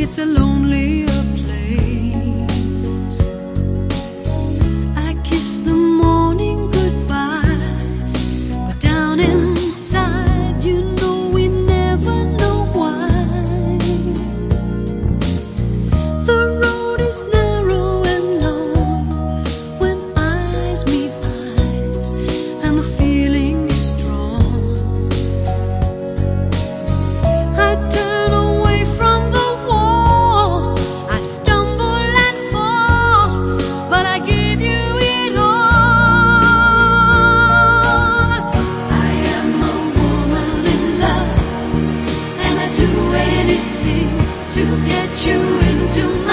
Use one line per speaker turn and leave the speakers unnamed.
It's a lonely anything to get you into